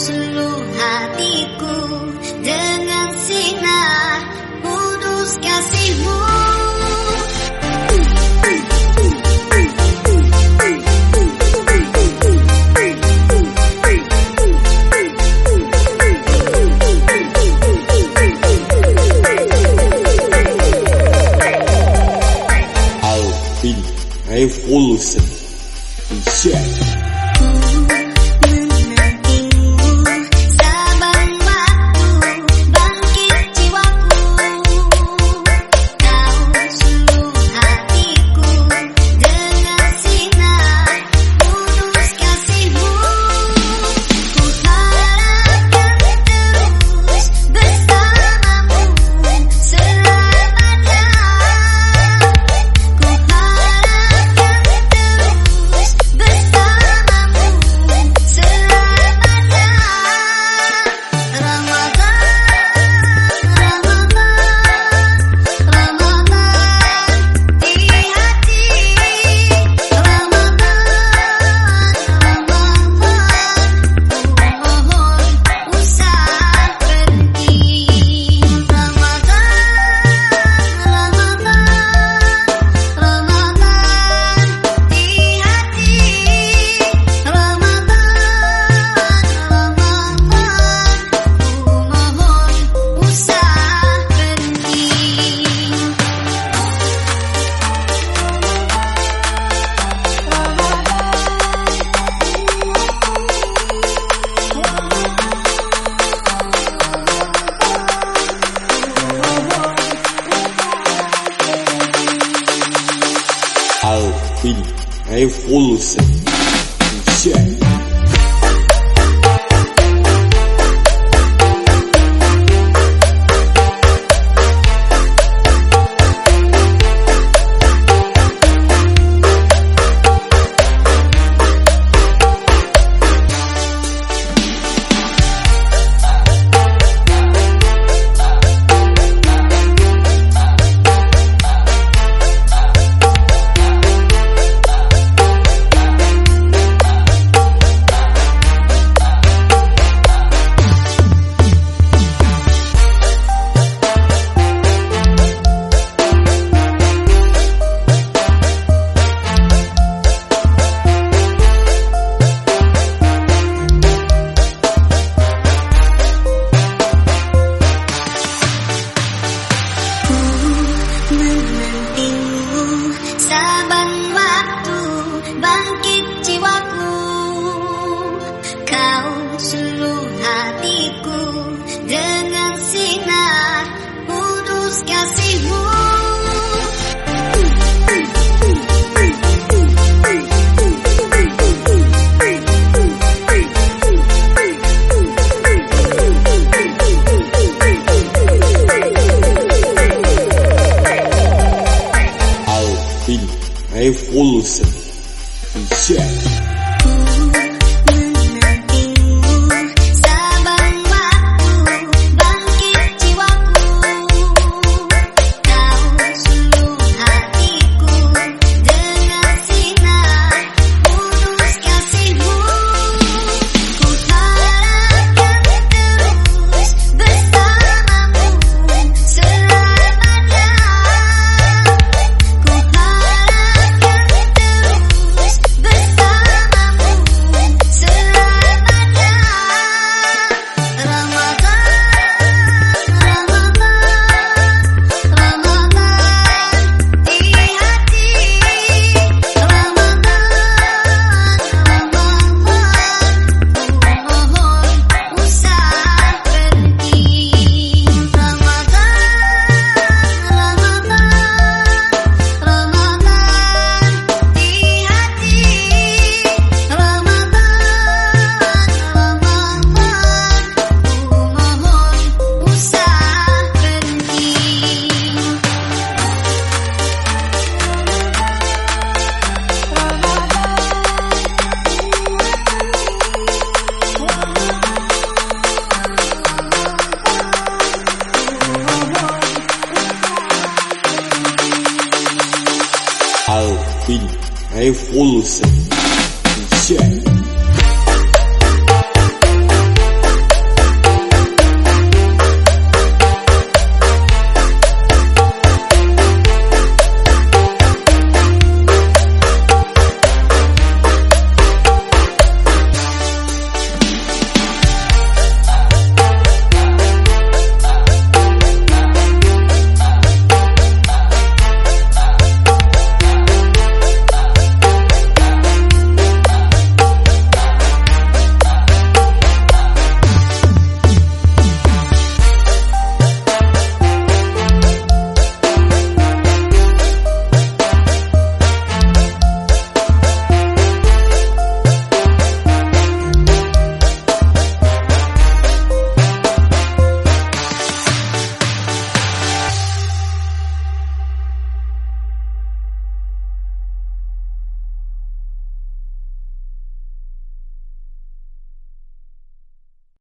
seluruh hatiku dengan sinar kudus kasihmu. Alpine Revolution. Inject. Hey, foda-se. Initiate Alvin Revolution Initiate Revolution Filho, a evolução. Check.